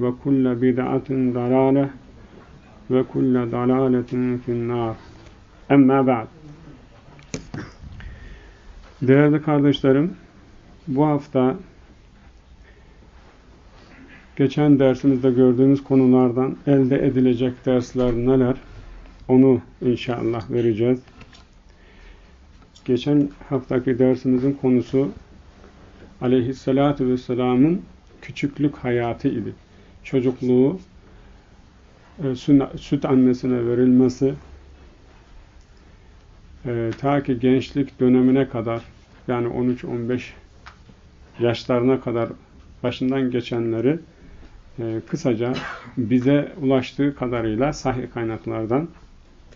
ve kulle bid'atin dalale ve kulle dalaletin finnar. Emma ba'd. Değerli kardeşlerim, bu hafta geçen dersimizde gördüğümüz konulardan elde edilecek dersler neler? Onu inşallah vereceğiz. Geçen haftaki dersimizin konusu Aleyhisselatü Vesselam'ın küçüklük hayatı idi. Çocukluğu, e, süt annesine verilmesi, e, ta ki gençlik dönemine kadar, yani 13-15 yaşlarına kadar başından geçenleri e, kısaca bize ulaştığı kadarıyla sahih kaynaklardan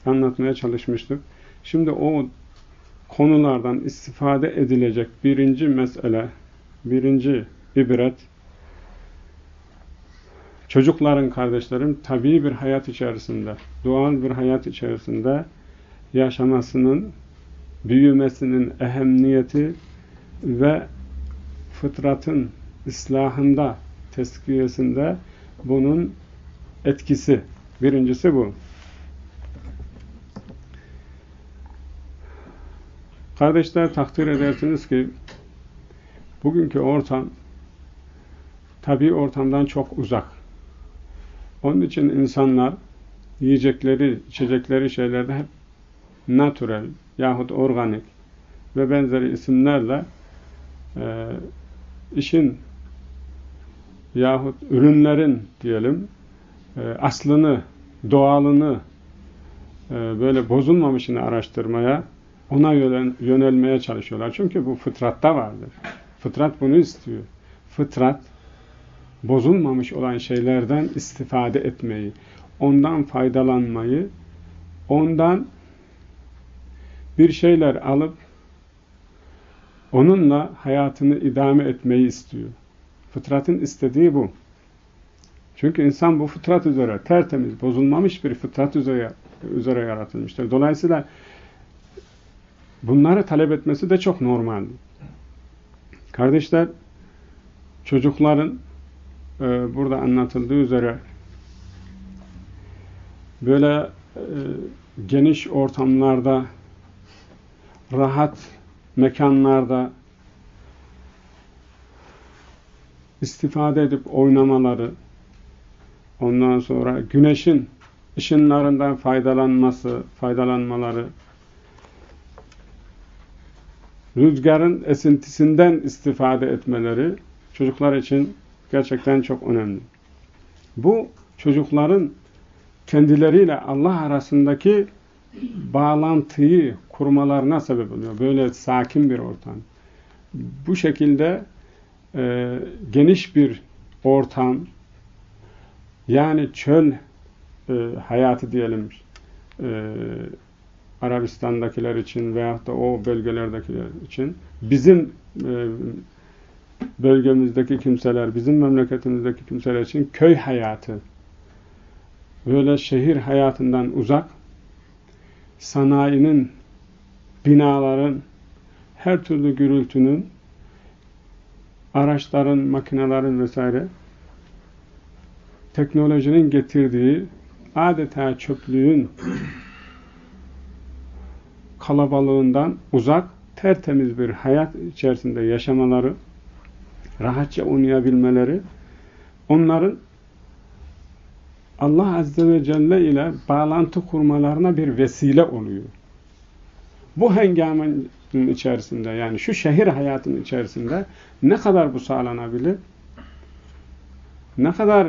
anlatmaya çalışmıştık. Şimdi o konulardan istifade edilecek birinci mesele, birinci ibret, çocukların kardeşlerim tabii bir hayat içerisinde, doğal bir hayat içerisinde yaşamasının, büyümesinin ehemmiyeti ve fıtratın ıslahında, teskiyesinde bunun etkisi. Birincisi bu. Kardeşler takdir edersiniz ki bugünkü ortam tabii ortamdan çok uzak. Onun için insanlar yiyecekleri, içecekleri şeylerde hep natural yahut organik ve benzeri isimlerle e, işin yahut ürünlerin diyelim e, aslını, doğalını e, böyle bozulmamışını araştırmaya ona yönelmeye çalışıyorlar. Çünkü bu fıtratta vardır. Fıtrat bunu istiyor. Fıtrat bozulmamış olan şeylerden istifade etmeyi, ondan faydalanmayı, ondan bir şeyler alıp onunla hayatını idame etmeyi istiyor. Fıtratın istediği bu. Çünkü insan bu fıtrat üzere tertemiz, bozulmamış bir fıtrat üzere, üzere yaratılmıştır. Dolayısıyla bunları talep etmesi de çok normal. Kardeşler, çocukların e, burada anlatıldığı üzere böyle e, geniş ortamlarda rahat mekanlarda istifade edip oynamaları, ondan sonra güneşin ışınlarından faydalanması, faydalanmaları, rüzgarın esintisinden istifade etmeleri çocuklar için gerçekten çok önemli. Bu çocukların kendileriyle Allah arasındaki bağlantıyı kurmalarına sebep oluyor. Böyle sakin bir ortam. Bu şekilde e, geniş bir ortam yani çöl e, hayatı diyelim e, Arabistan'dakiler için veyahut da o bölgelerdekiler için bizim e, bölgemizdeki kimseler, bizim memleketimizdeki kimseler için köy hayatı. Böyle şehir hayatından uzak sanayinin, binaların, her türlü gürültünün, araçların, makinelerin vesaire teknolojinin getirdiği adeta çöplüğün kalabalığından uzak, tertemiz bir hayat içerisinde yaşamaları, rahatça oynayabilmeleri, onların Allah Azze ve Celle ile bağlantı kurmalarına bir vesile oluyor. Bu hengamenin içerisinde yani şu şehir hayatının içerisinde ne kadar bu sağlanabilir? Ne kadar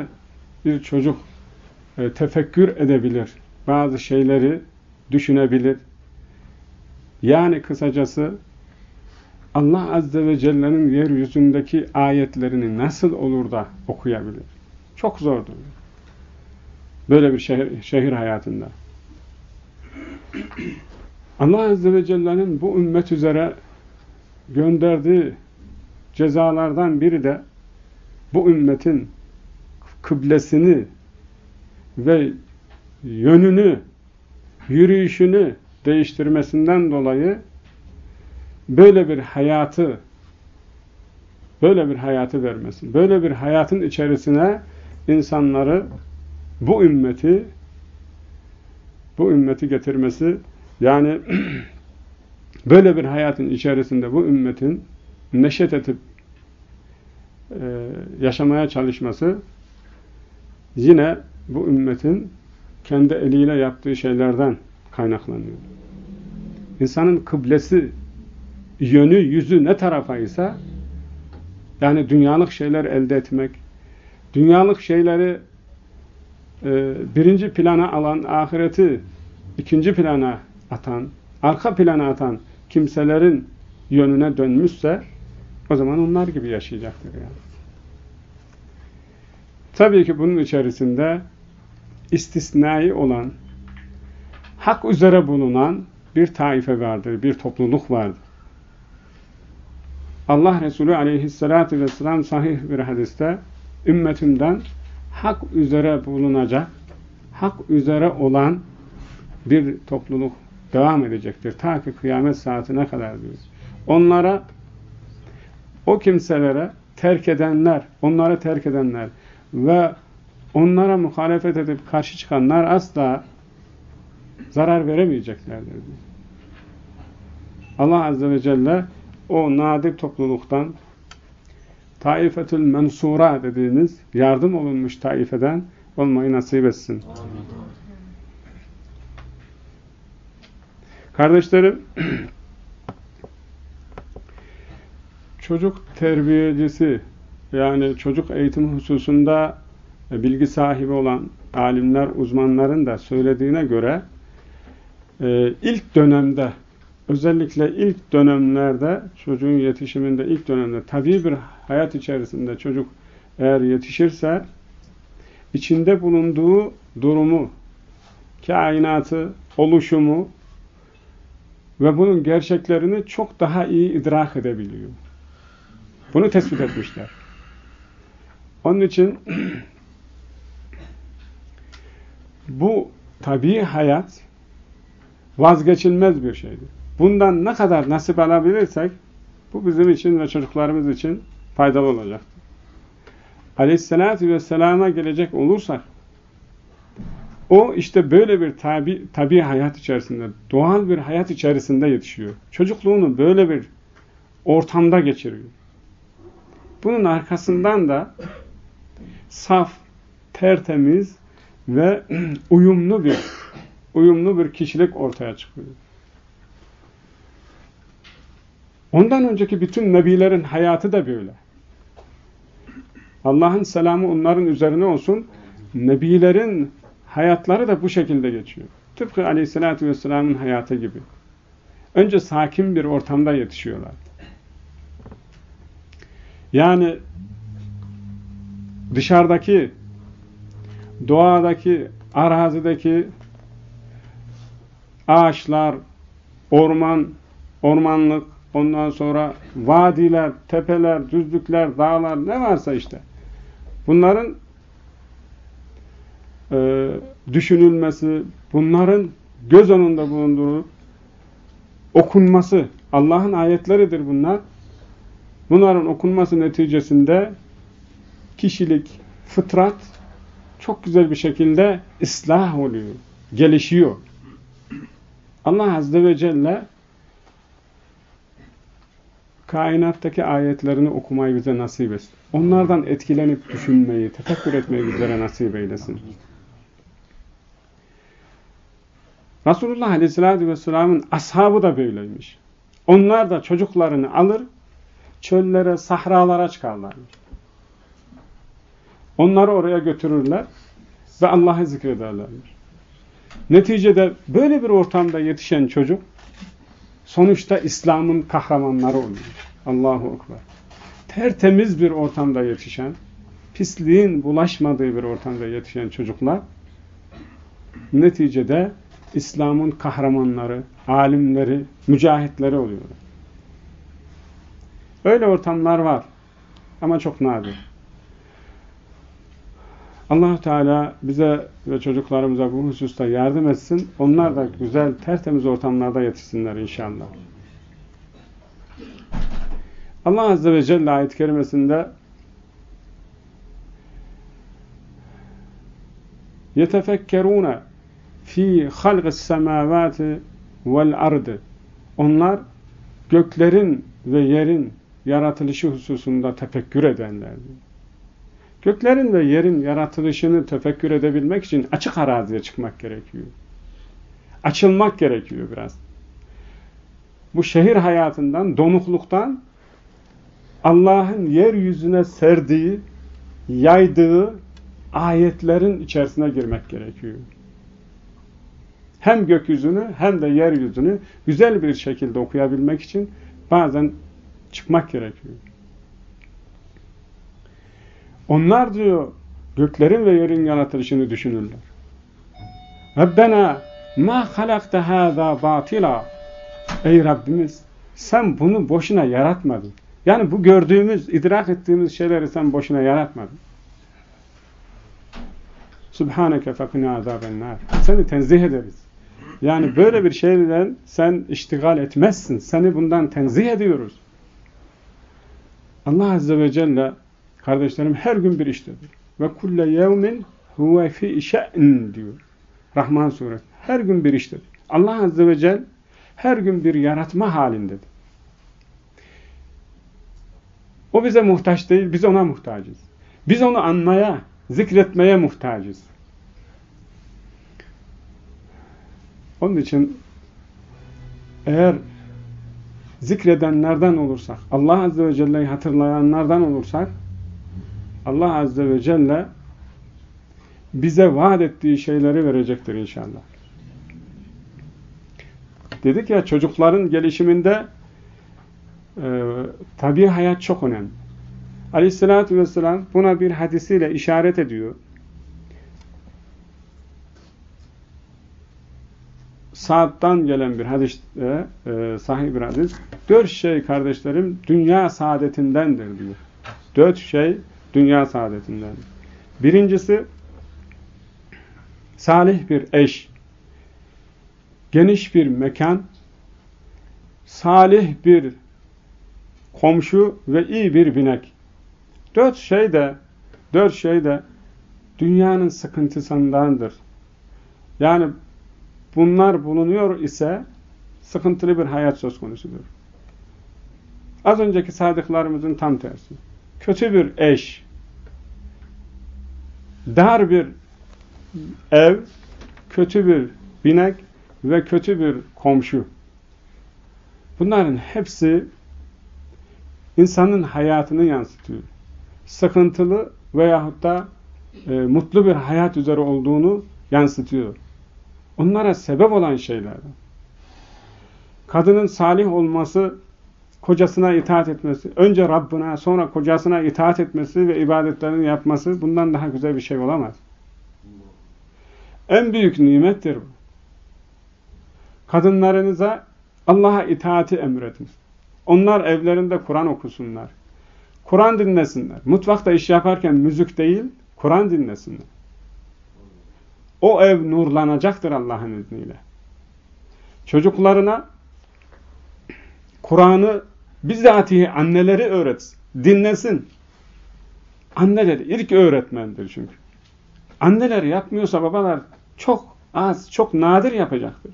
bir çocuk e, tefekkür edebilir? Bazı şeyleri düşünebilir. Yani kısacası Allah Azze ve Celle'nin yeryüzündeki ayetlerini nasıl olur da okuyabilir? Çok zordur. Böyle bir şehir, şehir hayatında. Allah Azze ve Celle'nin bu ümmet üzere gönderdiği cezalardan biri de bu ümmetin kıblesini ve yönünü, yürüyüşünü değiştirmesinden dolayı böyle bir hayatı böyle bir hayatı vermesi, böyle bir hayatın içerisine insanları bu ümmeti bu ümmeti getirmesi yani böyle bir hayatın içerisinde bu ümmetin neşet edip e, yaşamaya çalışması yine bu ümmetin kendi eliyle yaptığı şeylerden kaynaklanıyor. İnsanın kıblesi, yönü, yüzü ne tarafaysa yani dünyalık şeyler elde etmek, dünyalık şeyleri e, birinci plana alan, ahireti ikinci plana atan, arka plana atan kimselerin yönüne dönmüşse o zaman onlar gibi yaşayacaktır yani. Tabii ki bunun içerisinde istisnai olan, hak üzere bulunan bir taife vardır, bir topluluk vardır. Allah Resulü aleyhissalatü vesselam sahih bir hadiste ümmetimden hak üzere bulunacak, hak üzere olan bir topluluk devam edecektir. Ta ki kıyamet saatine kadar diyor. Onlara, o kimselere terk edenler, onları terk edenler ve onlara muhalefet edip karşı çıkanlar asla zarar veremeyeceklerdir. Allah Azze ve Celle o nadir topluluktan Taifetül Mensura dediğimiz yardım olunmuş taifeden olmayı nasip etsin. Amin. Kardeşlerim, çocuk terbiyecisi yani çocuk eğitimi hususunda bilgi sahibi olan alimler, uzmanların da söylediğine göre e, ilk dönemde özellikle ilk dönemlerde çocuğun yetişiminde ilk dönemde tabii bir hayat içerisinde çocuk eğer yetişirse içinde bulunduğu durumu, kainatı, oluşumu ve bunun gerçeklerini çok daha iyi idrak edebiliyor. Bunu tespit etmişler. Onun için bu tabii hayat vazgeçilmez bir şeydir. Bundan ne kadar nasip alabilirsek bu bizim için ve çocuklarımız için faydalı olacaktır. Aleyhissalatü vesselama gelecek olursak o işte böyle bir tabi, tabi hayat içerisinde, doğal bir hayat içerisinde yetişiyor. Çocukluğunu böyle bir ortamda geçiriyor. Bunun arkasından da saf, tertemiz ve uyumlu bir uyumlu bir kişilik ortaya çıkıyor. Ondan önceki bütün nebilerin hayatı da böyle. Allah'ın selamı onların üzerine olsun. Nebilerin hayatları da bu şekilde geçiyor. Tıpkı aleyhissalatü vesselamın hayatı gibi. Önce sakin bir ortamda yetişiyorlar. Yani dışarıdaki, doğadaki, arazideki ağaçlar, orman, ormanlık, ondan sonra vadiler, tepeler, düzlükler, dağlar ne varsa işte. Bunların e, düşünülmesi, bunların göz önünde bulunduğu okunması, Allah'ın ayetleridir bunlar. Bunların okunması neticesinde kişilik, fıtrat çok güzel bir şekilde ıslah oluyor, gelişiyor. Allah Azze ve Celle kainattaki ayetlerini okumayı bize nasip etsin. Onlardan etkilenip düşünmeyi, tefekkür etmeyi bizlere nasip eylesin. Resulullah Aleyhisselatü Vesselam'ın ashabı da böyleymiş. Onlar da çocuklarını alır, çöllere, sahralara çıkarlar. Onları oraya götürürler ve Allah'ı zikrederler. Neticede böyle bir ortamda yetişen çocuk sonuçta İslam'ın kahramanları oluyor. Allahu Ekber. Tertemiz bir ortamda yetişen, pisliğin bulaşmadığı bir ortamda yetişen çocuklar neticede İslam'ın kahramanları, alimleri, mücahitleri oluyorlar. Öyle ortamlar var ama çok nadir. Allah Teala bize ve çocuklarımıza bu hususta yardım etsin. Onlar da güzel, tertemiz ortamlarda yetişsinler inşallah. Allah Azze ve Celle ayet-i kerimesinde yetefekkerune fi semavati vel ardı onlar göklerin ve yerin yaratılışı hususunda tefekkür edenlerdir. Göklerin ve yerin yaratılışını tefekkür edebilmek için açık araziye çıkmak gerekiyor. Açılmak gerekiyor biraz. Bu şehir hayatından, donukluktan Allah'ın yeryüzüne serdiği, yaydığı ayetlerin içerisine girmek gerekiyor. Hem gökyüzünü hem de yeryüzünü güzel bir şekilde okuyabilmek için bazen çıkmak gerekiyor. Onlar diyor göklerin ve yerin yaratılışını düşünürler. Rabbena ma halakta hâzâ batila Ey Rabbimiz sen bunu boşuna yaratmadın. Yani bu gördüğümüz, idrak ettiğimiz şeyleri sen boşuna yaratmadın. Subhaneke fekine azabennar. Seni tenzih ederiz. Yani böyle bir şeyden sen iştigal etmezsin. Seni bundan tenzih ediyoruz. Allah Azze ve Celle kardeşlerim her gün bir iştedir. Ve kulle yevmin huve fi şe'n diyor. Rahman suresi. Her gün bir iştedir. Allah Azze ve Celle her gün bir yaratma halindedir. O bize muhtaç değil, biz ona muhtacız. Biz onu anmaya, zikretmeye muhtacız. Onun için eğer zikredenlerden olursak, Allah Azze ve Celle'yi hatırlayanlardan olursak, Allah Azze ve Celle bize vaat ettiği şeyleri verecektir inşallah. Dedik ya çocukların gelişiminde e, tabi hayat çok önemli. Aleyhissalatü vesselam buna bir hadisiyle işaret ediyor. Saad'dan gelen bir hadis, e, e, sahih bir hadis. Dört şey kardeşlerim dünya saadetindendir diyor. Dört şey dünya saadetindendir. Birincisi salih bir eş, geniş bir mekan, salih bir komşu ve iyi bir binek. Dört şey de dört şey de dünyanın sıkıntısındandır. Yani bunlar bulunuyor ise sıkıntılı bir hayat söz konusudur. Az önceki sadıklarımızın tam tersi. Kötü bir eş, dar bir ev, kötü bir binek ve kötü bir komşu. Bunların hepsi insanın hayatını yansıtıyor. Sıkıntılı veyahut da e, mutlu bir hayat üzere olduğunu yansıtıyor. Onlara sebep olan şeyler. Kadının salih olması, kocasına itaat etmesi, önce Rabbına sonra kocasına itaat etmesi ve ibadetlerini yapması bundan daha güzel bir şey olamaz. En büyük nimettir bu. Kadınlarınıza Allah'a itaati emredin. Onlar evlerinde Kur'an okusunlar. Kur'an dinlesinler. Mutfakta iş yaparken müzik değil, Kur'an dinlesinler. O ev nurlanacaktır Allah'ın izniyle. çocuklarına Kur'an'ı bizatihi anneleri öğretsin, dinlesin. Anneler ilk öğretmendir çünkü. Anneler yapmıyorsa babalar çok az, çok nadir yapacaktır.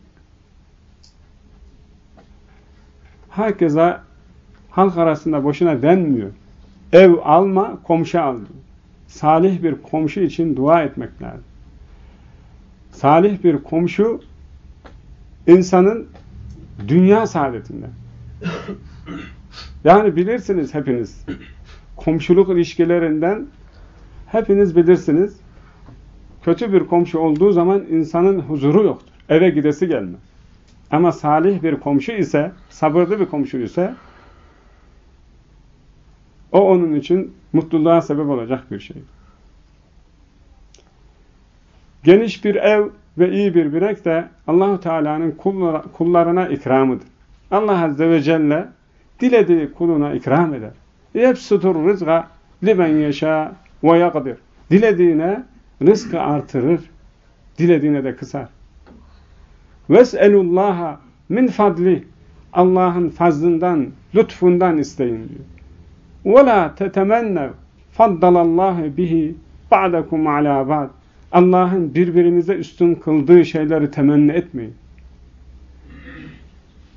Herkese halk arasında boşuna denmiyor. Ev alma, komşu al. Salih bir komşu için dua etmek lazım. Salih bir komşu insanın dünya saadetinden. Yani bilirsiniz hepiniz. Komşuluk ilişkilerinden hepiniz bilirsiniz. Kötü bir komşu olduğu zaman insanın huzuru yoktur. Eve gidesi gelmez. Ama salih bir komşu ise, sabırlı bir komşu ise o onun için mutluluğa sebep olacak bir şey. Geniş bir ev ve iyi bir binek de Allahu Teala'nın kullarına ikramıdır. Allah Azze ve Celle dilediği kuluna ikram eder. Yepsutur rızga limen yaşa ve yakdir. Dilediğine rızkı artırır. Dilediğine de kısar. Ves'elullaha min fadli. Allah'ın fazlından, lütfundan isteyin diyor. Ve la tetemennev faddalallahu bihi ba'dakum ala ba'd. Allah'ın birbirinize üstün kıldığı şeyleri temenni etmeyin.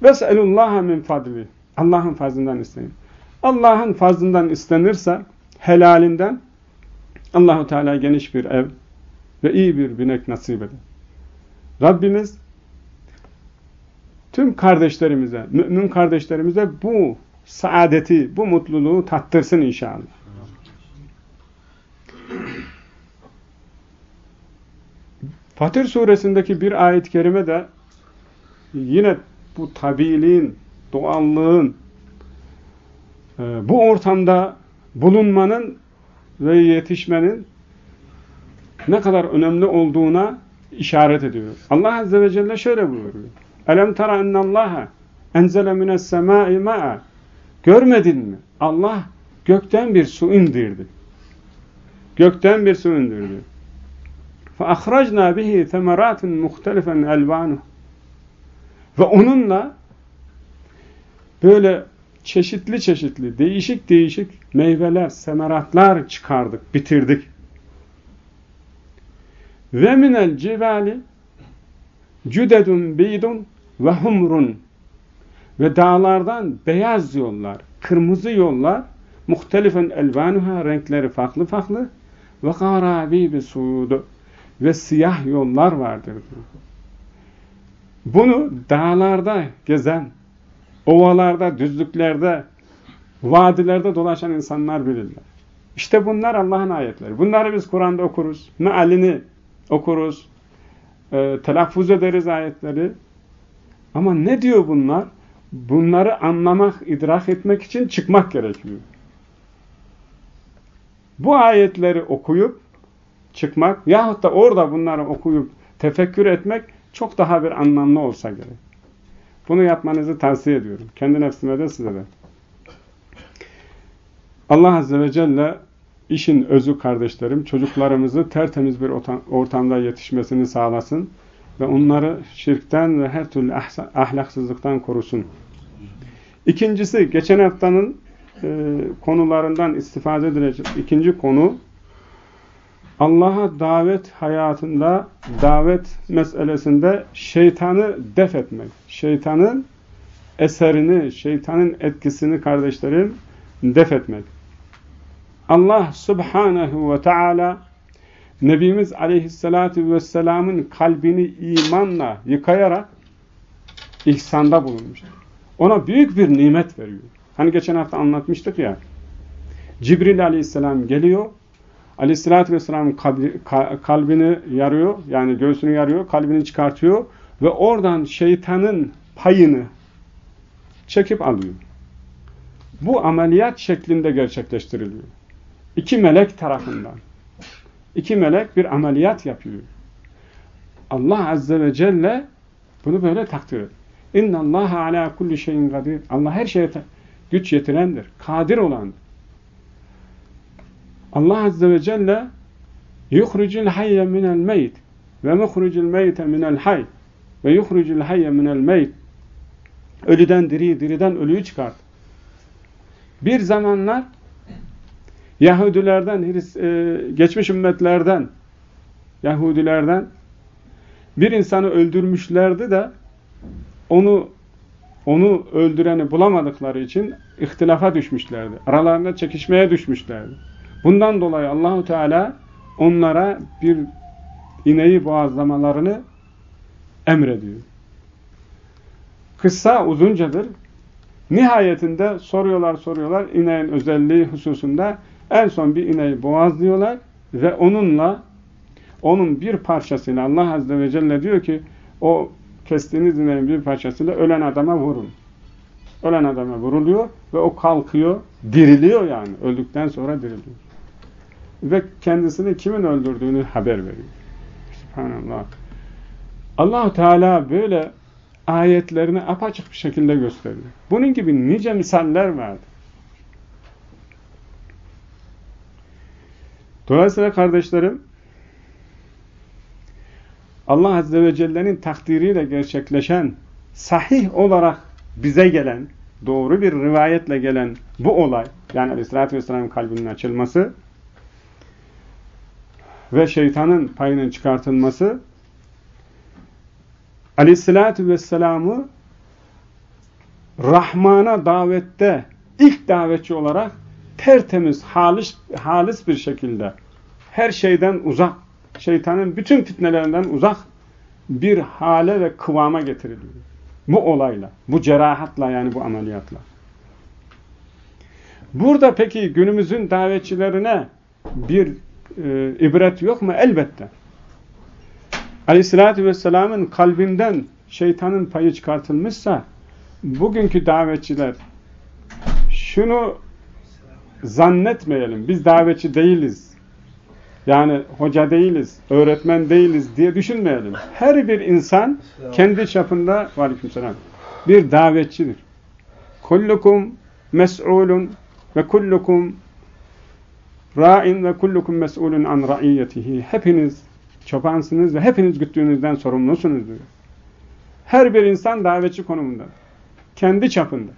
Ves'elullaha min fadli. Allah'ın fazlından isteyin. Allah'ın fazlından istenirse helalinden Allahu Teala geniş bir ev ve iyi bir binek nasip eder. Rabbimiz tüm kardeşlerimize, mümin kardeşlerimize bu saadeti, bu mutluluğu tattırsın inşallah. Fatır suresindeki bir ayet-i kerime de yine bu tabiiliğin, doğallığın, e, bu ortamda bulunmanın ve yetişmenin ne kadar önemli olduğuna işaret ediyor. Allah Azze ve Celle şöyle buyuruyor. Elem tara ennallaha enzele mines semai ma'a Görmedin mi? Allah gökten bir su indirdi. Gökten bir su indirdi. فَاَخْرَجْنَا بِهِ ثَمَرَاتٍ مُخْتَلِفًا اَلْوَانُهُ ve onunla böyle çeşitli çeşitli, değişik değişik meyveler, semeratlar çıkardık, bitirdik. Ve minel cibali cüdedun beydun ve humrun ve dağlardan beyaz yollar, kırmızı yollar, muhtelifen elvanuha renkleri farklı farklı ve garabi bir suudu ve siyah yollar vardır. Bunu dağlarda gezen, ovalarda, düzlüklerde, vadilerde dolaşan insanlar bilirler. İşte bunlar Allah'ın ayetleri. Bunları biz Kur'an'da okuruz. Mealini okuruz. E, telaffuz ederiz ayetleri. Ama ne diyor bunlar? bunları anlamak, idrak etmek için çıkmak gerekiyor. Bu ayetleri okuyup çıkmak yahut da orada bunları okuyup tefekkür etmek çok daha bir anlamlı olsa gerek. Bunu yapmanızı tavsiye ediyorum. Kendi nefsime de size de. Allah Azze ve Celle işin özü kardeşlerim, çocuklarımızı tertemiz bir ortamda yetişmesini sağlasın ve onları şirkten ve her türlü ahlaksızlıktan korusun. İkincisi, geçen haftanın e, konularından istifade edilecek ikinci konu, Allah'a davet hayatında, davet meselesinde şeytanı def etmek. Şeytanın eserini, şeytanın etkisini kardeşlerim def etmek. Allah subhanehu ve teala Nebimiz aleyhissalatu vesselamın kalbini imanla yıkayarak ihsanda bulunmuştur. Ona büyük bir nimet veriyor. Hani geçen hafta anlatmıştık ya. Cibril aleyhisselam geliyor. Aleyhissalatü vesselamın kalbini yarıyor. Yani göğsünü yarıyor. Kalbini çıkartıyor. Ve oradan şeytanın payını çekip alıyor. Bu ameliyat şeklinde gerçekleştiriliyor. İki melek tarafından. İki melek bir ameliyat yapıyor. Allah Azze ve Celle bunu böyle takdir ediyor. İnna Allah ala kulli şeyin kadir. Allah her şeye güç yetirendir. Kadir olandır. Allah Azze ve Celle yuhricul hayye minel meyt ve muhricul meyte minel hay ve yuhrucul hayye minel meyt. Ölüden diriyi, diriden ölüyü çıkart. Bir zamanlar Yahudilerden, e, geçmiş ümmetlerden, Yahudilerden bir insanı öldürmüşlerdi de onu onu öldüreni bulamadıkları için ihtilafa düşmüşlerdi. Aralarında çekişmeye düşmüşlerdi. Bundan dolayı Allahu Teala onlara bir ineği boğazlamalarını emrediyor. Kıssa uzuncadır. Nihayetinde soruyorlar soruyorlar ineğin özelliği hususunda en son bir ineği boğazlıyorlar ve onunla onun bir parçasıyla Allah Azze ve Celle diyor ki o kestiğiniz ineğin bir parçasıyla ölen adama vurun. Ölen adama vuruluyor ve o kalkıyor, diriliyor yani. Öldükten sonra diriliyor. Ve kendisini kimin öldürdüğünü haber veriyor. Subhanallah. allah Teala böyle ayetlerini apaçık bir şekilde gösteriyor. Bunun gibi nice misaller vardı. Dolayısıyla kardeşlerim Allah Azze ve Celle'nin takdiriyle gerçekleşen, sahih olarak bize gelen, doğru bir rivayetle gelen bu olay, yani Aleyhisselatü Vesselam'ın kalbinin açılması ve şeytanın payının çıkartılması, Aleyhisselatü Vesselam'ı Rahman'a davette ilk davetçi olarak tertemiz, halis, halis bir şekilde her şeyden uzak, şeytanın bütün fitnelerinden uzak bir hale ve kıvama getiriliyor. Bu olayla, bu cerahatla yani bu ameliyatla. Burada peki günümüzün davetçilerine bir e, ibret yok mu? Elbette. Aleyhissalatü vesselamın kalbinden şeytanın payı çıkartılmışsa bugünkü davetçiler şunu zannetmeyelim. Biz davetçi değiliz. Yani hoca değiliz, öğretmen değiliz diye düşünmeyelim. Her bir insan kendi çapında aleykümselam bir davetçidir. Kullukum mes'ulun ve kullukum ra'in ve kullukum mes'ulun an ra'iyyetihi. Hepiniz çobansınız ve hepiniz güttüğünüzden sorumlusunuz diyor. Her bir insan davetçi konumunda. Kendi çapında.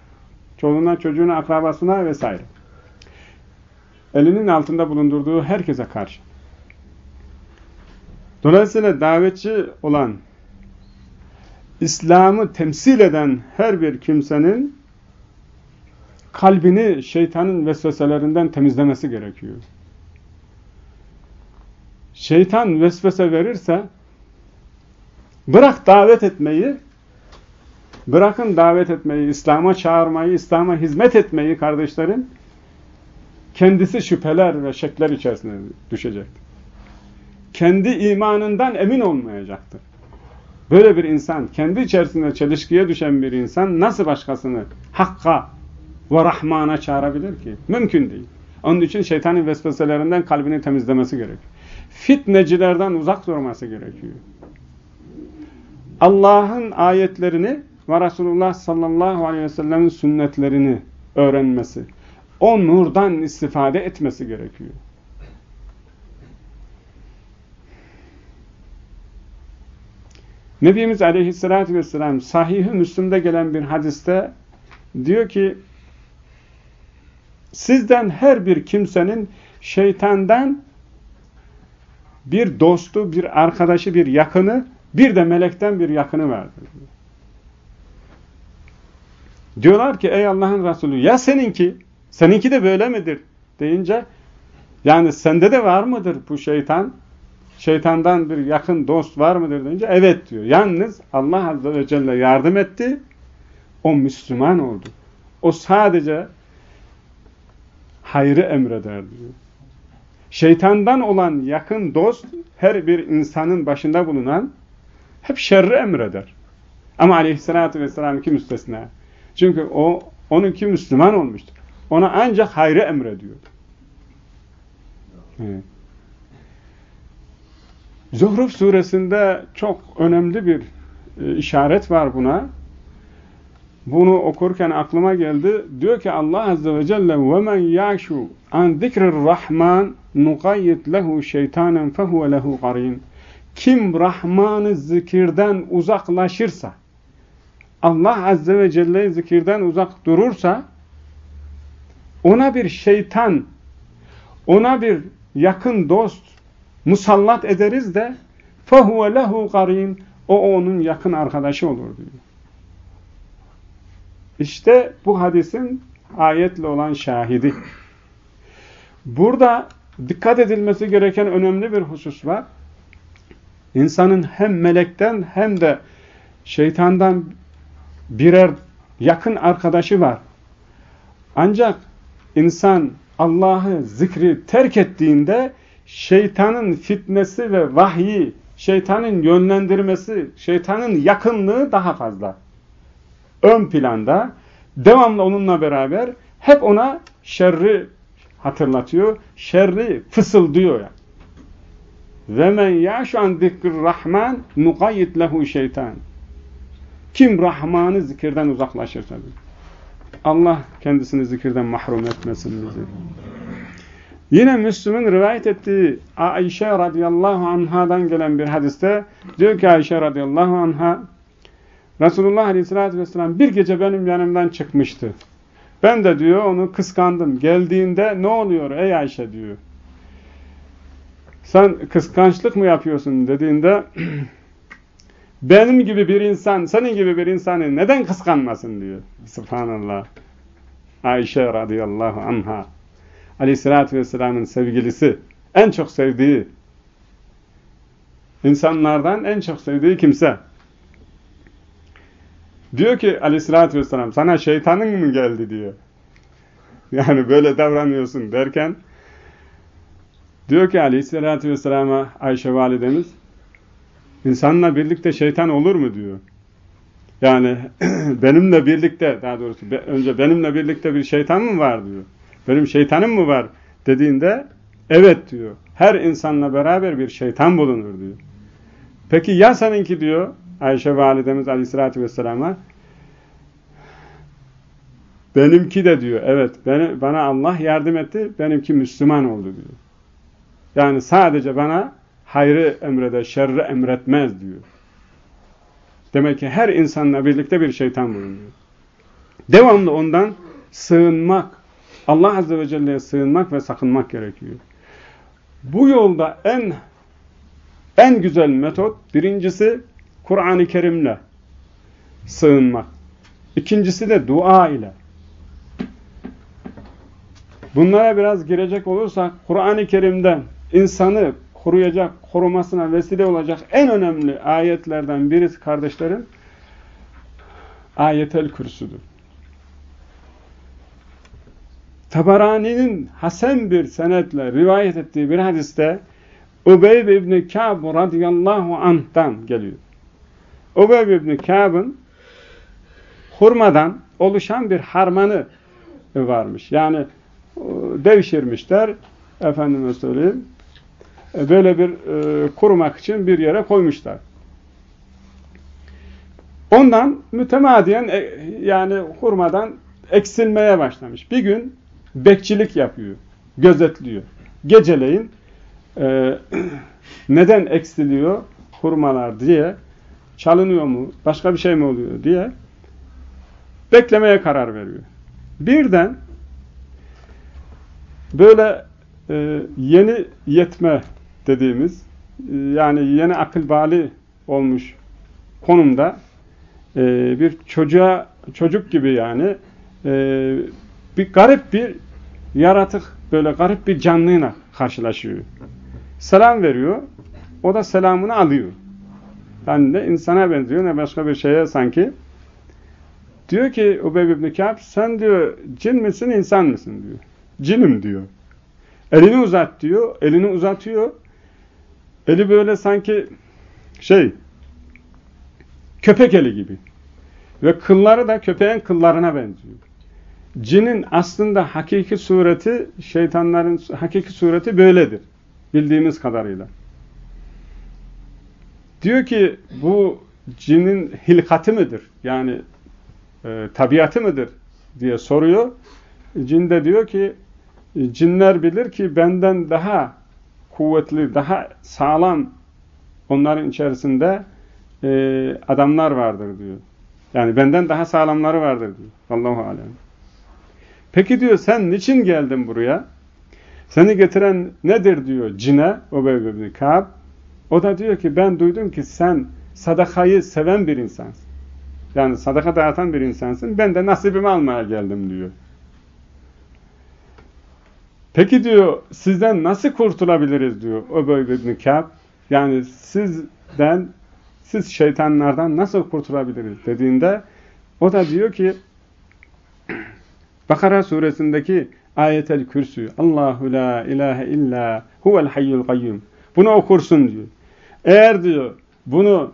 Çoluğuna, çocuğuna, akrabasına vesaire. Elinin altında bulundurduğu herkese karşı. Dolayısıyla davetçi olan, İslam'ı temsil eden her bir kimsenin kalbini şeytanın vesveselerinden temizlemesi gerekiyor. Şeytan vesvese verirse bırak davet etmeyi, bırakın davet etmeyi, İslam'a çağırmayı, İslam'a hizmet etmeyi kardeşlerim, kendisi şüpheler ve şekler içerisine düşecektir kendi imanından emin olmayacaktır. Böyle bir insan, kendi içerisinde çelişkiye düşen bir insan nasıl başkasını hakka ve rahmana çağırabilir ki? Mümkün değil. Onun için şeytanın vesveselerinden kalbini temizlemesi gerekiyor. Fitnecilerden uzak durması gerekiyor. Allah'ın ayetlerini ve Resulullah sallallahu aleyhi ve sellem'in sünnetlerini öğrenmesi, o nurdan istifade etmesi gerekiyor. Nebimiz aleyhissalatü vesselam sahih-i Müslüm'de gelen bir hadiste diyor ki sizden her bir kimsenin şeytandan bir dostu, bir arkadaşı, bir yakını, bir de melekten bir yakını vardır. Diyorlar ki ey Allah'ın Resulü ya seninki, seninki de böyle midir deyince yani sende de var mıdır bu şeytan? şeytandan bir yakın dost var mıdır deyince evet diyor. Yalnız Allah Azze ve Celle yardım etti. O Müslüman oldu. O sadece hayrı emreder diyor. Şeytandan olan yakın dost her bir insanın başında bulunan hep şerri emreder. Ama aleyhissalatü vesselam ki müstesna. Çünkü o onunki Müslüman olmuştur. Ona ancak hayrı emrediyordu. Evet. Zuhruf suresinde çok önemli bir e, işaret var buna. Bunu okurken aklıma geldi. Diyor ki Allah Azze ve Celle وَمَنْ يَعْشُ عَنْ ذِكْرِ الرَّحْمَانِ نُقَيِّتْ لَهُ شَيْطَانًا فَهُوَ لَهُ قَرِينَ kim Rahman'ı zikirden uzaklaşırsa, Allah Azze ve Celle zikirden uzak durursa, ona bir şeytan, ona bir yakın dost musallat ederiz de فَهُوَ لَهُ قَرِينَ O onun yakın arkadaşı olur diyor. İşte bu hadisin ayetle olan şahidi. Burada dikkat edilmesi gereken önemli bir husus var. İnsanın hem melekten hem de şeytandan birer yakın arkadaşı var. Ancak insan Allah'ı zikri terk ettiğinde şeytanın fitnesi ve vahyi, şeytanın yönlendirmesi, şeytanın yakınlığı daha fazla. Ön planda, devamlı onunla beraber hep ona şerri hatırlatıyor, şerri fısıldıyor. Yani. Ve men yaşu an zikr rahman nukayyid lehu şeytan. Kim Rahman'ı zikirden uzaklaşır tabi. Allah kendisini zikirden mahrum etmesin bizi. Yine Müslüm'ün rivayet ettiği Ayşe radıyallahu anhadan gelen bir hadiste diyor ki Ayşe radıyallahu anha Resulullah aleyhissalatü vesselam bir gece benim yanımdan çıkmıştı. Ben de diyor onu kıskandım. Geldiğinde ne oluyor ey Ayşe diyor. Sen kıskançlık mı yapıyorsun dediğinde benim gibi bir insan, senin gibi bir insanı neden kıskanmasın diyor. Subhanallah. Ayşe radıyallahu anha. Aleyhissalatü vesselamın sevgilisi. En çok sevdiği. insanlardan en çok sevdiği kimse. Diyor ki aleyhissalatü vesselam sana şeytanın mı geldi diyor. Yani böyle davranıyorsun derken diyor ki aleyhissalatü vesselama Ayşe validemiz insanla birlikte şeytan olur mu diyor. Yani benimle birlikte daha doğrusu önce benimle birlikte bir şeytan mı var diyor. Benim şeytanım mı var dediğinde evet diyor. Her insanla beraber bir şeytan bulunur diyor. Peki ya seninki diyor Ayşe validemiz aleyhissalatü vesselama benimki de diyor evet beni, bana Allah yardım etti benimki Müslüman oldu diyor. Yani sadece bana hayrı emreder, şerri emretmez diyor. Demek ki her insanla birlikte bir şeytan bulunuyor. Devamlı ondan sığınmak, Allah Azze ve Celle'ye sığınmak ve sakınmak gerekiyor. Bu yolda en en güzel metot birincisi Kur'an-ı Kerim'le sığınmak. İkincisi de dua ile. Bunlara biraz girecek olursak Kur'an-ı Kerim'de insanı koruyacak, korumasına vesile olacak en önemli ayetlerden birisi kardeşlerim ayetel kürsüdür. Tabarani'nin hasen bir senetle rivayet ettiği bir hadiste Ubeyb ibn Ka'b radıyallahu anh'tan geliyor. Ubeyb ibn Ka'b'ın hurmadan oluşan bir harmanı varmış. Yani devşirmişler efendime söyleyeyim e, böyle bir e, korumak için bir yere koymuşlar. Ondan mütemadiyen e, yani hurmadan eksilmeye başlamış. Bir gün bekçilik yapıyor, gözetliyor. Geceleyin e, neden eksiliyor hurmalar diye, çalınıyor mu, başka bir şey mi oluyor diye beklemeye karar veriyor. Birden böyle e, yeni yetme dediğimiz e, yani yeni akıl bali olmuş konumda e, bir çocuğa çocuk gibi yani e, bir garip bir yaratık böyle garip bir canlıyla karşılaşıyor. Selam veriyor. O da selamını alıyor. Yani ne insana benziyor ne başka bir şeye sanki. Diyor ki Ubeyb ibn Kâb sen diyor cin misin insan mısın diyor. Cinim diyor. Elini uzat diyor. Elini uzatıyor. Eli böyle sanki şey köpek eli gibi. Ve kılları da köpeğin kıllarına benziyor. Cinin aslında hakiki sureti, şeytanların hakiki sureti böyledir. Bildiğimiz kadarıyla. Diyor ki bu cinin hilkati midir? Yani e, tabiatı mıdır? diye soruyor. Cin de diyor ki cinler bilir ki benden daha kuvvetli, daha sağlam onların içerisinde e, adamlar vardır diyor. Yani benden daha sağlamları vardır diyor. Allahu alem. Peki diyor sen niçin geldin buraya? Seni getiren nedir diyor cine Ubey bin Ka'b. O da diyor ki ben duydum ki sen sadakayı seven bir insansın. Yani sadaka dağıtan bir insansın. Ben de nasibimi almaya geldim diyor. Peki diyor sizden nasıl kurtulabiliriz diyor Ubey bin Ka'b. Yani sizden siz şeytanlardan nasıl kurtulabiliriz dediğinde o da diyor ki Bakara suresindeki ayetel kürsü Allahu la ilahe illa huvel hayyul kayyum bunu okursun diyor. Eğer diyor bunu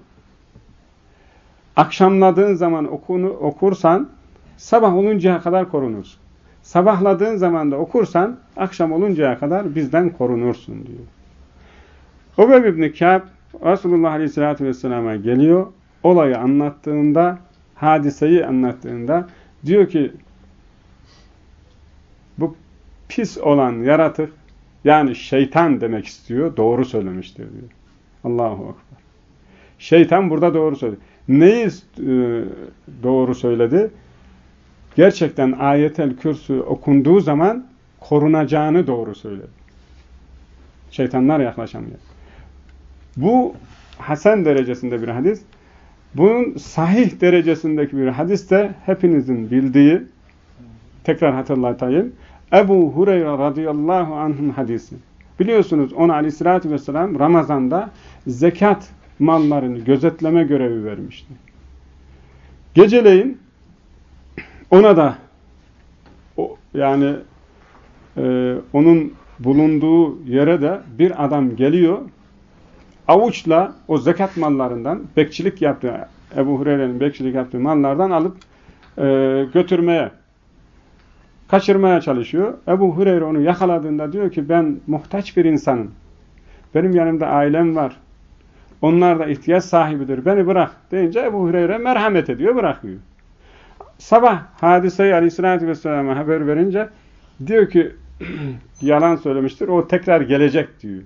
akşamladığın zaman okunu, okursan sabah oluncaya kadar korunursun. Sabahladığın zaman da okursan akşam oluncaya kadar bizden korunursun diyor. Ubey ibn Kâb Resulullah Aleyhisselatü Vesselam'a geliyor. Olayı anlattığında, hadiseyi anlattığında diyor ki bu pis olan yaratık yani şeytan demek istiyor. Doğru söylemiştir diyor. Allahu Ekber. Şeytan burada doğru söyledi. Neyi e, doğru söyledi? Gerçekten ayetel kürsü okunduğu zaman korunacağını doğru söyledi. Şeytanlar yaklaşamıyor. Bu hasen derecesinde bir hadis. Bunun sahih derecesindeki bir hadis de hepinizin bildiği, tekrar hatırlatayım, Ebu Hureyre radıyallahu anh'ın hadisi. Biliyorsunuz ona aleyhissalatü vesselam Ramazan'da zekat mallarını gözetleme görevi vermişti. Geceleyin ona da o, yani e, onun bulunduğu yere de bir adam geliyor avuçla o zekat mallarından bekçilik yaptığı, Ebu Hureyre'nin bekçilik yaptığı mallardan alıp e, götürmeye, kaçırmaya çalışıyor. Ebu Hureyre onu yakaladığında diyor ki ben muhtaç bir insanım. Benim yanımda ailem var. Onlar da ihtiyaç sahibidir. Beni bırak deyince Ebu Hureyre merhamet ediyor, bırakıyor. Sabah hadiseyi aleyhissalatü vesselam'a haber verince diyor ki yalan söylemiştir. O tekrar gelecek diyor.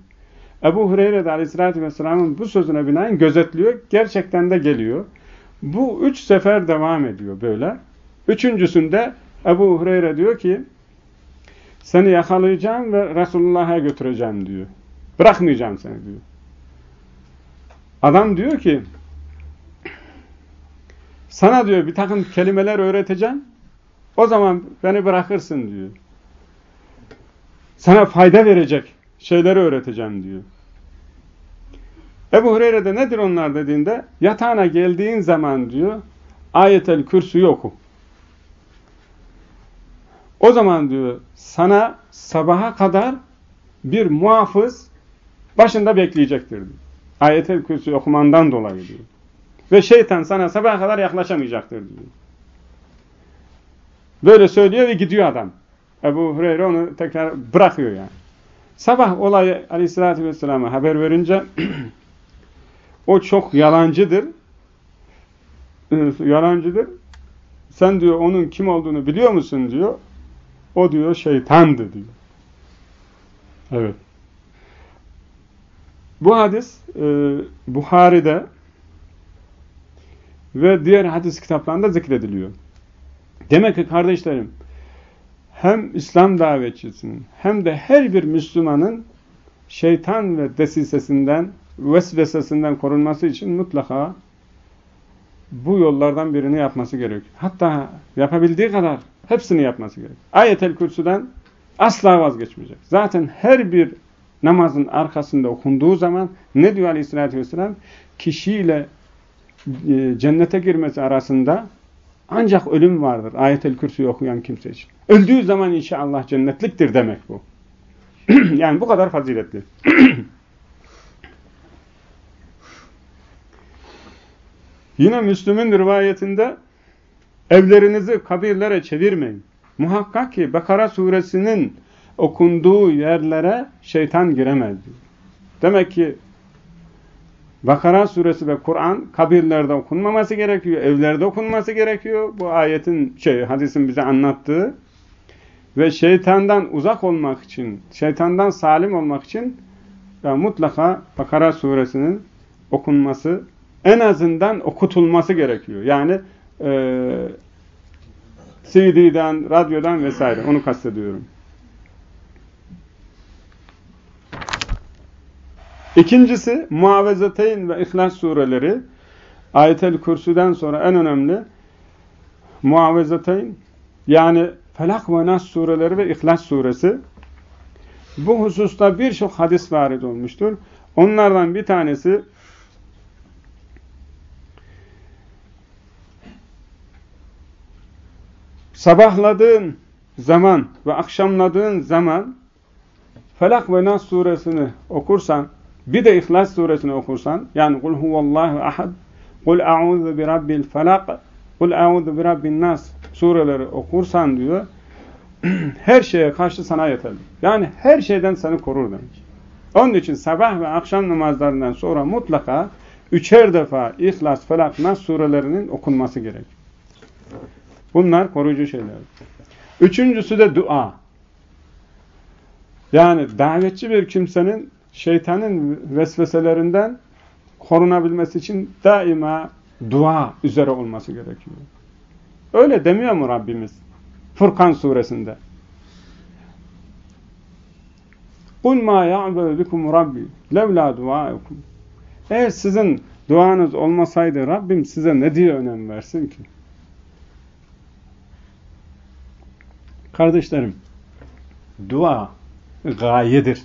Ebu Hureyre de aleyhissalatü vesselamın bu sözüne binaen gözetliyor. Gerçekten de geliyor. Bu üç sefer devam ediyor böyle. Üçüncüsünde Ebu Hureyre diyor ki seni yakalayacağım ve Resulullah'a götüreceğim diyor. Bırakmayacağım seni diyor. Adam diyor ki sana diyor bir takım kelimeler öğreteceğim. O zaman beni bırakırsın diyor. Sana fayda verecek şeyleri öğreteceğim diyor. Ebu Hureyre de nedir onlar dediğinde yatağına geldiğin zaman diyor ayetel kürsü oku. O zaman diyor sana sabaha kadar bir muhafız başında bekleyecektir diyor. Ayetel kürsü okumandan dolayı diyor. Ve şeytan sana sabaha kadar yaklaşamayacaktır diyor. Böyle söylüyor ve gidiyor adam. Ebu Hureyre onu tekrar bırakıyor yani. Sabah olayı aleyhissalatü vesselam'a haber verince o çok yalancıdır. yalancıdır. Sen diyor onun kim olduğunu biliyor musun diyor. O diyor şeytandı diyor. Evet. Bu hadis e, Buhari'de ve diğer hadis kitaplarında zikrediliyor. Demek ki kardeşlerim hem İslam davetçisinin hem de her bir Müslümanın şeytan ve desisesinden, vesvesesinden korunması için mutlaka bu yollardan birini yapması gerek. Hatta yapabildiği kadar hepsini yapması gerek. Ayet-el Kürsü'den asla vazgeçmeyecek. Zaten her bir namazın arkasında okunduğu zaman ne diyor Aleyhisselatü Vesselam? Kişiyle e, cennete girmesi arasında ancak ölüm vardır. Ayet-el Kürsü'yü okuyan kimse için. Öldüğü zaman inşallah cennetliktir demek bu. yani bu kadar faziletli. Yine Müslüm'ün rivayetinde evlerinizi kabirlere çevirmeyin. Muhakkak ki Bekara suresinin okunduğu yerlere şeytan giremez. Demek ki Bakara suresi ve Kur'an kabirlerde okunmaması gerekiyor, evlerde okunması gerekiyor. Bu ayetin şey hadisin bize anlattığı ve şeytandan uzak olmak için, şeytandan salim olmak için ya mutlaka Bakara suresinin okunması, en azından okutulması gerekiyor. Yani e, CD'den, radyodan vesaire. Onu kastediyorum. İkincisi Muavezeteyn ve İhlas sureleri. Ayet-el Kürsü'den sonra en önemli Muavezeteyn yani Felak ve Nas sureleri ve İhlas suresi. Bu hususta birçok hadis varid olmuştur. Onlardan bir tanesi sabahladığın zaman ve akşamladığın zaman Felak ve Nas suresini okursan, bir de İhlas suresini okursan, yani Kul huvallahu ahad, Kul a'udhu bi rabbil felak, Kul a'udhu bi rabbin nas sureleri okursan diyor, her şeye karşı sana yeterli. Yani her şeyden seni korur demiş. Onun için sabah ve akşam namazlarından sonra mutlaka üçer defa İhlas, Felak, Nas surelerinin okunması gerek. Bunlar koruyucu şeyler. Üçüncüsü de dua. Yani davetçi bir kimsenin şeytanın vesveselerinden korunabilmesi için daima dua üzere olması gerekiyor. Öyle demiyor mu Rabbimiz? Furkan suresinde. قُلْ مَا يَعْبَلُ بِكُمْ رَبِّي لَوْلَا دُعَاءُكُمْ Eğer sizin duanız olmasaydı Rabbim size ne diye önem versin ki? Kardeşlerim, dua gayedir.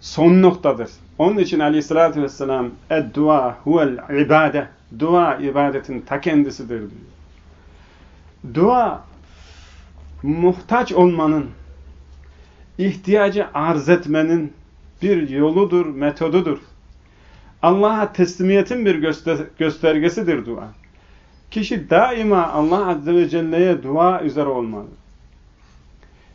Son noktadır. Onun için aleyhissalatü vesselam ed-dua huvel ibade. Dua ibadetin ta kendisidir diyor. Dua muhtaç olmanın, ihtiyacı arz etmenin bir yoludur, metodudur. Allah'a teslimiyetin bir göster göstergesidir dua. Kişi daima Allah Azze ve Celle'ye dua üzere olmalı.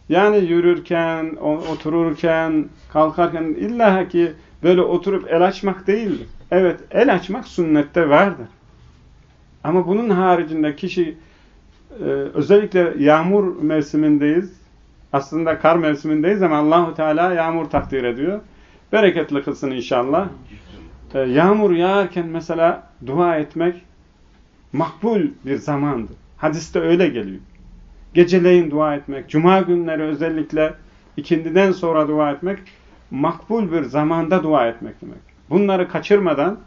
Yani yürürken, otururken, kalkarken illa ki böyle oturup el açmak değildir. Evet, el açmak sünnette vardır. Ama bunun haricinde kişi e, özellikle yağmur mevsimindeyiz. Aslında kar mevsimindeyiz ama Allahu Teala yağmur takdir ediyor. Bereketli kılsın inşallah. E, yağmur yağarken mesela dua etmek makbul bir zamandır. Hadiste öyle geliyor. Geceleyin dua etmek, cuma günleri özellikle ikindiden sonra dua etmek, makbul bir zamanda dua etmek demek. Bunları kaçırmadan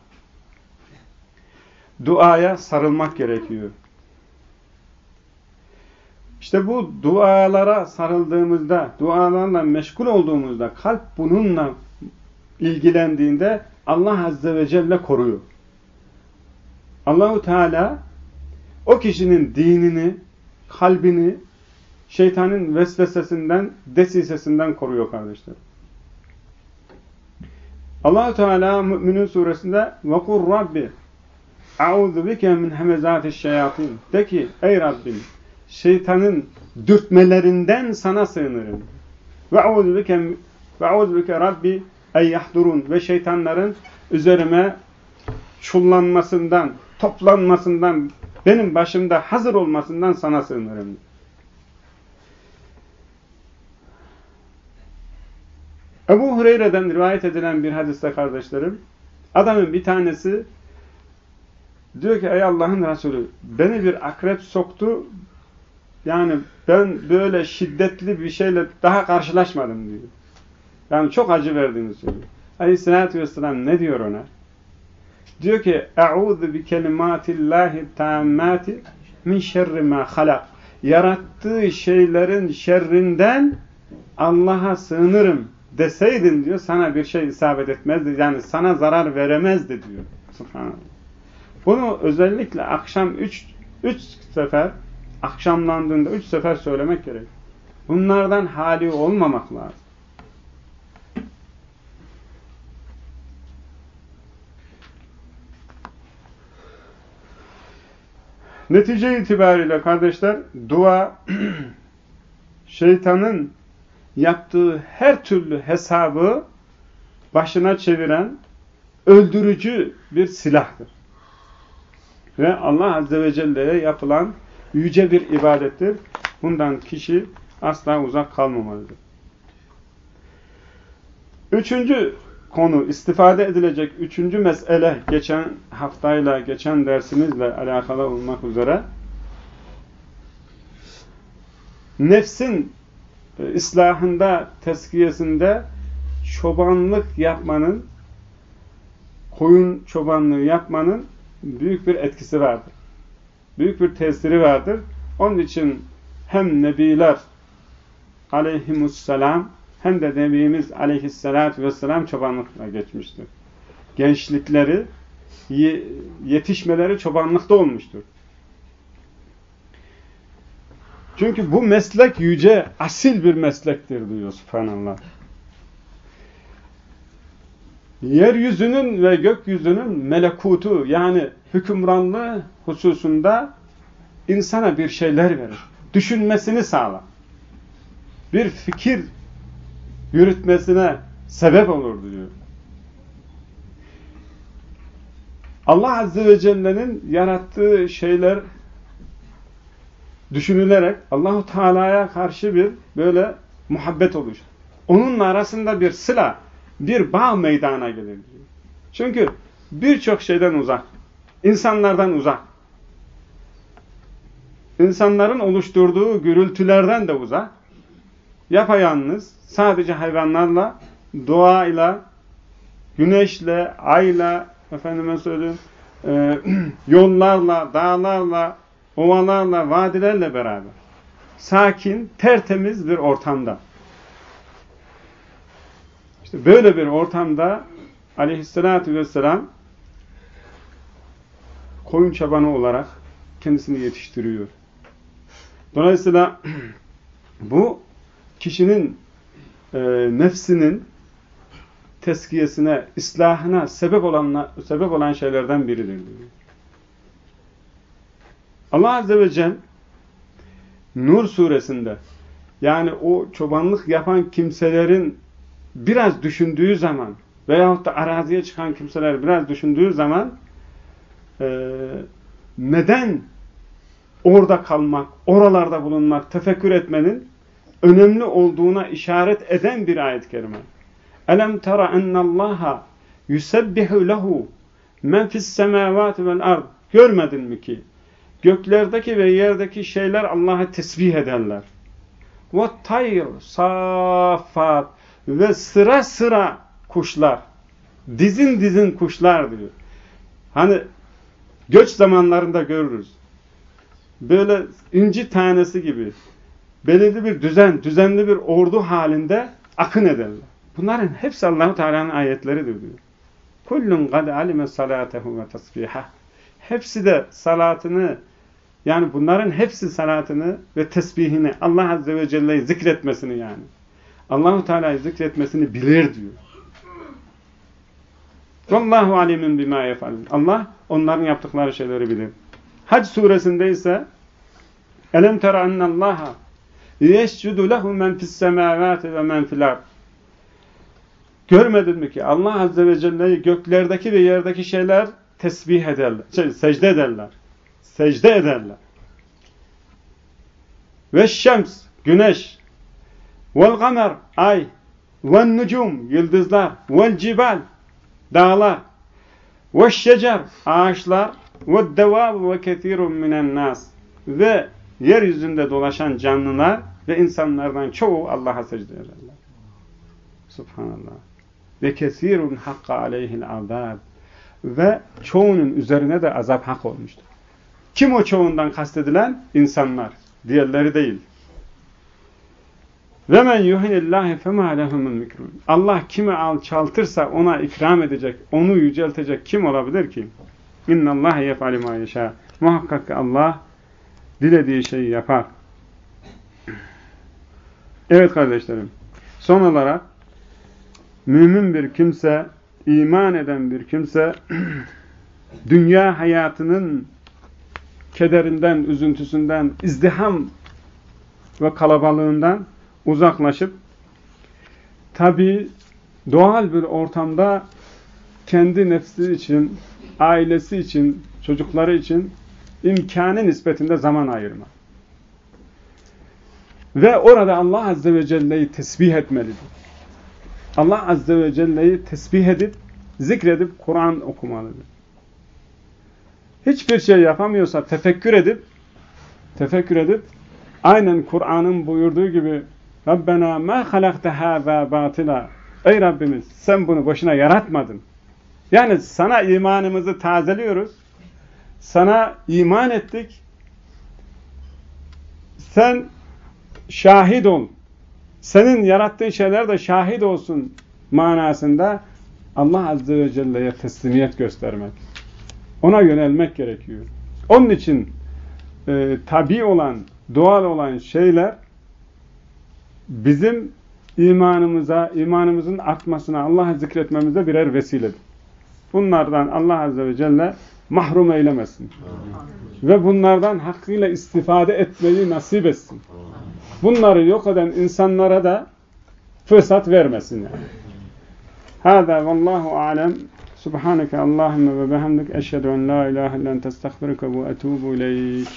duaya sarılmak gerekiyor. İşte bu dualara sarıldığımızda, dualarla meşgul olduğumuzda, kalp bununla ilgilendiğinde Allah Azze ve Celle koruyor. Allahu Teala o kişinin dinini, kalbini şeytanın vesvesesinden, desisesinden koruyor kardeşler. Allahu Teala Müminun suresinde "Vekur Rabbi A'udhu bike min hemezatiş şeyatin." De ki ey Rabbim şeytanın dürtmelerinden sana sığınırım. Ve a'udhu bike ve a'udhu bike Rabbi ey yahdurun ve şeytanların üzerime çullanmasından, toplanmasından, benim başımda hazır olmasından sana sığınırım. Ebu Hureyre'den rivayet edilen bir hadiste kardeşlerim, adamın bir tanesi diyor ki ey Allah'ın Resulü beni bir akrep soktu yani ben böyle şiddetli bir şeyle daha karşılaşmadım diyor. Yani çok acı verdiğini söylüyor. Aleyhissalatü vesselam ne diyor ona? Diyor ki Eûzu bi kelimatillahi tammati min şerri ma halak. Yarattığı şeylerin şerrinden Allah'a sığınırım deseydin diyor sana bir şey isabet etmezdi. Yani sana zarar veremezdi diyor. Bunu özellikle akşam üç üç sefer akşamlandığında üç sefer söylemek gerek. Bunlardan hali olmamak lazım. Netice itibariyle kardeşler dua şeytanın yaptığı her türlü hesabı başına çeviren öldürücü bir silahtır. Ve Allah Azze ve Celle'ye yapılan yüce bir ibadettir. Bundan kişi asla uzak kalmamalıdır. Üçüncü konu, istifade edilecek üçüncü mesele geçen haftayla, geçen dersimizle alakalı olmak üzere nefsin e, ıslahında, teskiyesinde çobanlık yapmanın, koyun çobanlığı yapmanın büyük bir etkisi vardır. Büyük bir tesiri vardır. Onun için hem nebiler aleyhimusselam hem de Nebimiz aleyhissalatü vesselam çobanlıkla geçmiştir. Gençlikleri, yetişmeleri çobanlıkta olmuştur. Çünkü bu meslek yüce, asil bir meslektir diyor subhanallah. Yeryüzünün ve gökyüzünün melekutu yani hükümranlığı hususunda insana bir şeyler verir. Düşünmesini sağlar. Bir fikir yürütmesine sebep olur diyor. Allah Azze ve Celle'nin yarattığı şeyler düşünülerek Allahu Teala'ya karşı bir böyle muhabbet olur. Onunla arasında bir sıla, bir bağ meydana gelir diyor. Çünkü birçok şeyden uzak, insanlardan uzak, insanların oluşturduğu gürültülerden de uzak, yapayalnız, sadece hayvanlarla, doğayla, güneşle, ayla, efendime söyleyeyim, e, yollarla, dağlarla, ovalarla, vadilerle beraber sakin, tertemiz bir ortamda. İşte böyle bir ortamda aleyhissalatü vesselam koyun çabanı olarak kendisini yetiştiriyor. Dolayısıyla bu kişinin e, nefsinin teskiyesine, islahına sebep olan sebep olan şeylerden biridir diyor. Allah Azze ve Celle Nur suresinde yani o çobanlık yapan kimselerin biraz düşündüğü zaman veyahut da araziye çıkan kimseler biraz düşündüğü zaman e, neden orada kalmak, oralarda bulunmak, tefekkür etmenin önemli olduğuna işaret eden bir ayet-i kerime. Elem tara ennallaha yusebbihu lehu men fis semavati vel ard. Görmedin mi ki göklerdeki ve yerdeki şeyler Allah'a tesbih ederler. Ve tayr safat ve sıra sıra kuşlar. Dizin dizin kuşlar diyor. Hani göç zamanlarında görürüz. Böyle inci tanesi gibi belirli bir düzen, düzenli bir ordu halinde akın ederler. Bunların hepsi Allah-u Teala'nın ayetleridir diyor. Kullun kad alime salatehu ve tasbiha. Hepsi de salatını yani bunların hepsi salatını ve tesbihini Allah Azze ve Celle'yi zikretmesini yani. Allahu Teala'yı zikretmesini bilir diyor. Vallahu alimin bima yefalun. Allah onların yaptıkları şeyleri bilir. Hac suresinde ise Elem tera ennallaha Yeşcudu lehu men fis semavati ve men fil. Görmedin mi ki Allah Azze ve Celle'yi göklerdeki ve yerdeki şeyler tesbih ederler, şey, secde ederler. Secde ederler. Ve şems, güneş. Vel gamer, ay. Vel nucum, yıldızlar. Vel cibal, dağlar. Ve şecer, ağaçlar. Ve devab ve kethirun minen nas. Ve yeryüzünde dolaşan canlılar ve insanlardan çoğu Allah'a secde ederler. Subhanallah. Ve kesirun hakka aleyhil azab. Ve çoğunun üzerine de azap hak olmuştur. Kim o çoğundan kastedilen? İnsanlar. Diğerleri değil. Ve men yuhinillahi fema lehumul mikrun. Allah kimi alçaltırsa ona ikram edecek, onu yüceltecek kim olabilir ki? İnnallaha yef'alu ma yeşâ. Muhakkak Allah dilediği şeyi yapar. Evet kardeşlerim, son olarak mümin bir kimse, iman eden bir kimse dünya hayatının kederinden, üzüntüsünden, izdiham ve kalabalığından uzaklaşıp tabi doğal bir ortamda kendi nefsi için, ailesi için, çocukları için imkanı nispetinde zaman ayırma. Ve orada Allah Azze ve Celle'yi tesbih etmelidir. Allah Azze ve Celle'yi tesbih edip, zikredip Kur'an okumalıdır. Hiçbir şey yapamıyorsa tefekkür edip, tefekkür edip, aynen Kur'an'ın buyurduğu gibi Rabbena ma halakte hâzâ batila Ey Rabbimiz sen bunu boşuna yaratmadın. Yani sana imanımızı tazeliyoruz. Sana iman ettik. Sen şahit ol. Senin yarattığın şeyler de şahit olsun manasında Allah Azze ve Celle'ye teslimiyet göstermek. Ona yönelmek gerekiyor. Onun için e, tabi olan, doğal olan şeyler bizim imanımıza, imanımızın artmasına, Allah'ı zikretmemize birer vesiledir. Bunlardan Allah Azze ve Celle mahrum eylemesin. Ve bunlardan hakkıyla istifade etmeyi nasip etsin. Bunları yok eden insanlara da fırsat vermesin. Yani. Hâzâ vallahu alem. Subhaneke Allahümme ve behamdik. Eşhedü en la ilahe illen testağfiruke ve etûbu ileyk.